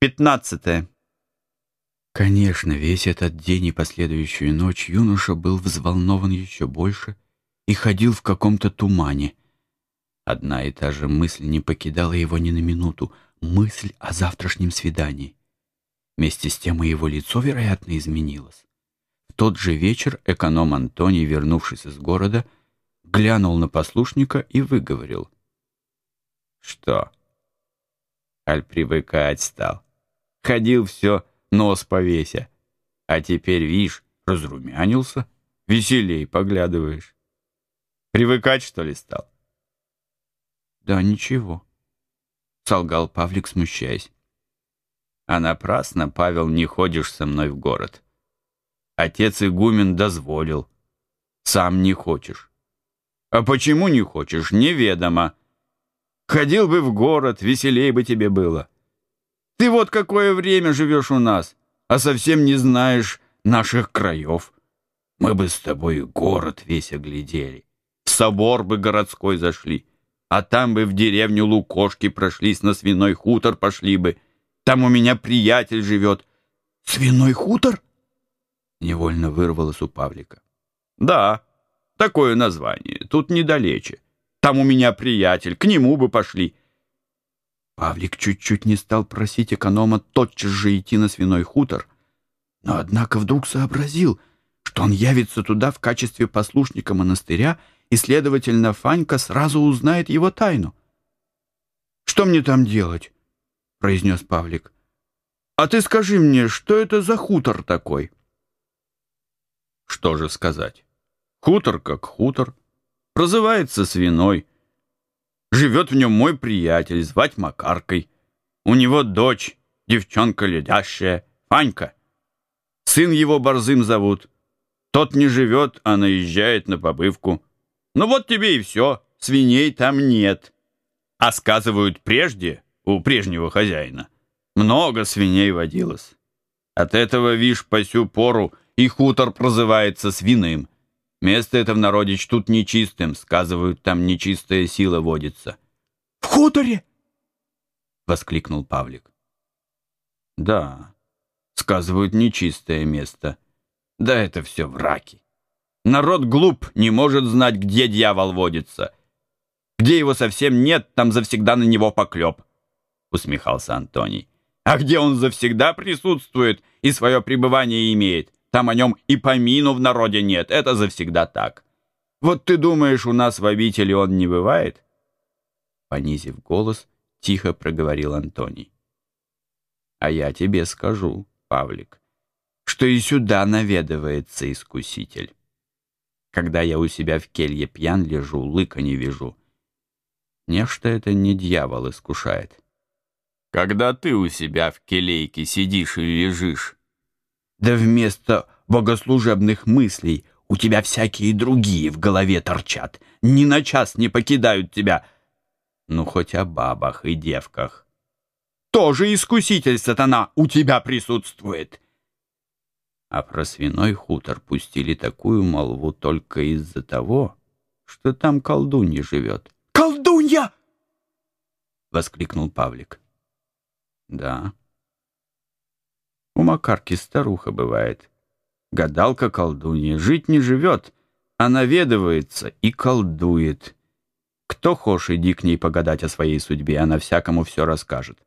15. Конечно, весь этот день и последующую ночь юноша был взволнован еще больше и ходил в каком-то тумане. Одна и та же мысль не покидала его ни на минуту — мысль о завтрашнем свидании. Вместе с тем и его лицо, вероятно, изменилось. В тот же вечер эконом Антоний, вернувшись из города, глянул на послушника и выговорил. «Что? Аль привыкать стал?» Ходил все, нос повеся. А теперь, видишь, разрумянился, веселей поглядываешь. Привыкать, что ли, стал? Да ничего, солгал Павлик, смущаясь. А напрасно, Павел, не ходишь со мной в город. Отец игумен дозволил. Сам не хочешь. А почему не хочешь, неведомо. Ходил бы в город, веселей бы тебе было. Ты вот какое время живешь у нас, а совсем не знаешь наших краев. Мы бы с тобой город весь оглядели, в собор бы городской зашли, а там бы в деревню Лукошки прошлись, на свиной хутор пошли бы. Там у меня приятель живет. Свиной хутор? Невольно вырвалось у Павлика. Да, такое название, тут недалече. Там у меня приятель, к нему бы пошли. Павлик чуть-чуть не стал просить эконома тотчас же идти на свиной хутор, но однако вдруг сообразил, что он явится туда в качестве послушника монастыря, и, следовательно, Фанька сразу узнает его тайну. «Что мне там делать?» — произнес Павлик. «А ты скажи мне, что это за хутор такой?» «Что же сказать? Хутор как хутор. Прозывается свиной. Живет в нем мой приятель, звать Макаркой. У него дочь, девчонка ледящая, Фанька. Сын его Борзым зовут. Тот не живет, а наезжает на побывку. Ну вот тебе и все, свиней там нет. А сказывают прежде, у прежнего хозяина, много свиней водилось. От этого, вишь, по сю пору и хутор прозывается свиным. Место это в народе чтут нечистым, сказывают, там нечистая сила водится. — В хуторе? — воскликнул Павлик. — Да, сказывают, нечистое место. Да это все враки. Народ глуп, не может знать, где дьявол водится. Где его совсем нет, там завсегда на него поклеп, — усмехался Антоний. А где он завсегда присутствует и свое пребывание имеет, там о нем и помину в народе нет. Это завсегда так. Вот ты думаешь, у нас в обители он не бывает?» Понизив голос, тихо проговорил Антоний. «А я тебе скажу, Павлик, что и сюда наведывается искуситель. Когда я у себя в келье пьян лежу, лыка не вижу. Нечто это не дьявол искушает. Когда ты у себя в келейке сидишь и лежишь, да вместо богослужебных мыслей у тебя всякие другие в голове торчат, ни на час не покидают тебя. Ну, хоть о бабах и девках. Тоже искуситель сатана у тебя присутствует. А про свиной хутор пустили такую молву только из-за того, что там колдунья живет. «Колдунья!» — воскликнул Павлик. «Да». У Макарки старуха бывает. Гадалка-колдунья. Жить не живет, а наведывается и колдует. Кто хошь, иди к ней погадать о своей судьбе, она всякому все расскажет.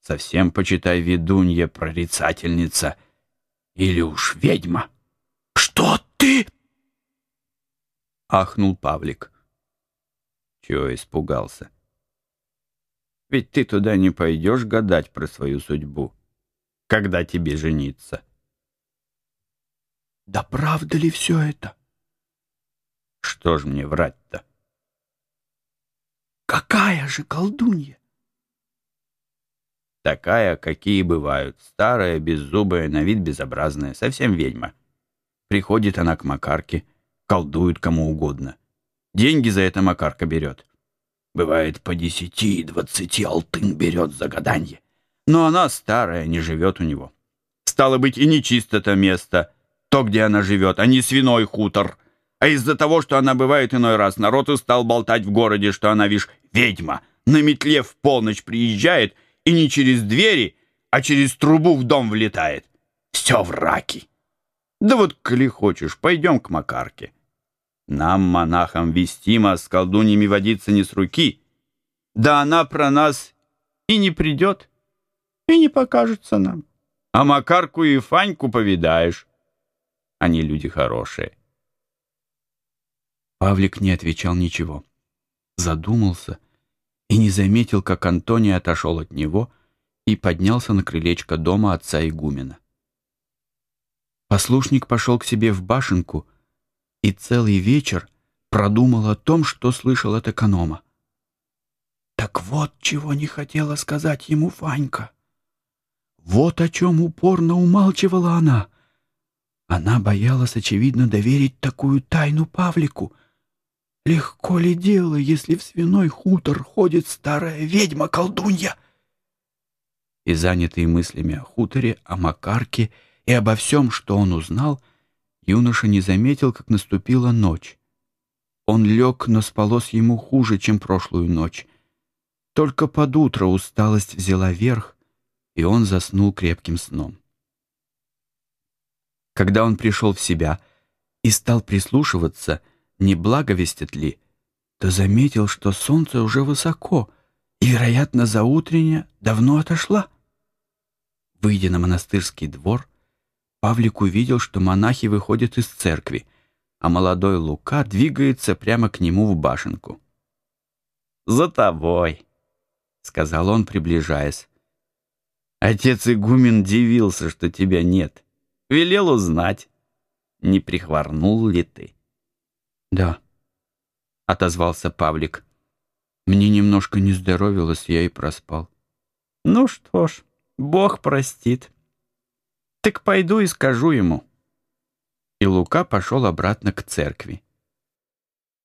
Совсем, почитай, ведунья, прорицательница или уж ведьма. «Что ты?» — ахнул Павлик. Чего испугался? Ведь ты туда не пойдешь гадать про свою судьбу когда тебе жениться. Да правда ли все это? Что ж мне врать-то? Какая же колдунья? Такая, какие бывают. Старая, беззубая, на вид безобразная, совсем ведьма. Приходит она к Макарке, колдует кому угодно. Деньги за это Макарка берет. Бывает, по десяти и двадцати алтын берет за гаданье но она старая, не живет у него. Стало быть, и не чисто то место, то, где она живет, а не свиной хутор. А из-за того, что она бывает иной раз, народ и стал болтать в городе, что она, вишь, ведьма, на метле в полночь приезжает, и не через двери, а через трубу в дом влетает. Все в раки. Да вот, коли хочешь, пойдем к Макарке. Нам, монахам, вестимо с колдуньями водиться не с руки. Да она про нас и не придет, и не покажется нам. А Макарку и Фаньку повидаешь. Они люди хорошие. Павлик не отвечал ничего. Задумался и не заметил, как Антоний отошел от него и поднялся на крылечко дома отца игумена. Послушник пошел к себе в башенку и целый вечер продумал о том, что слышал от эконома. Так вот, чего не хотела сказать ему Фанька. Вот о чем упорно умалчивала она. Она боялась, очевидно, доверить такую тайну Павлику. Легко ли дело, если в свиной хутор ходит старая ведьма-колдунья? И занятый мыслями о хуторе, о Макарке и обо всем, что он узнал, юноша не заметил, как наступила ночь. Он лег, но спалось ему хуже, чем прошлую ночь. Только под утро усталость взяла верх, и он заснул крепким сном. Когда он пришел в себя и стал прислушиваться, не благовестит ли, то заметил, что солнце уже высоко и, вероятно, заутренне давно отошла. Выйдя на монастырский двор, Павлик увидел, что монахи выходят из церкви, а молодой Лука двигается прямо к нему в башенку. «За тобой», — сказал он, приближаясь. Отец игумен дивился, что тебя нет. Велел узнать, не прихворнул ли ты. «Да», — отозвался Павлик. «Мне немножко не здоровилось, я и проспал». «Ну что ж, Бог простит. Так пойду и скажу ему». И Лука пошел обратно к церкви.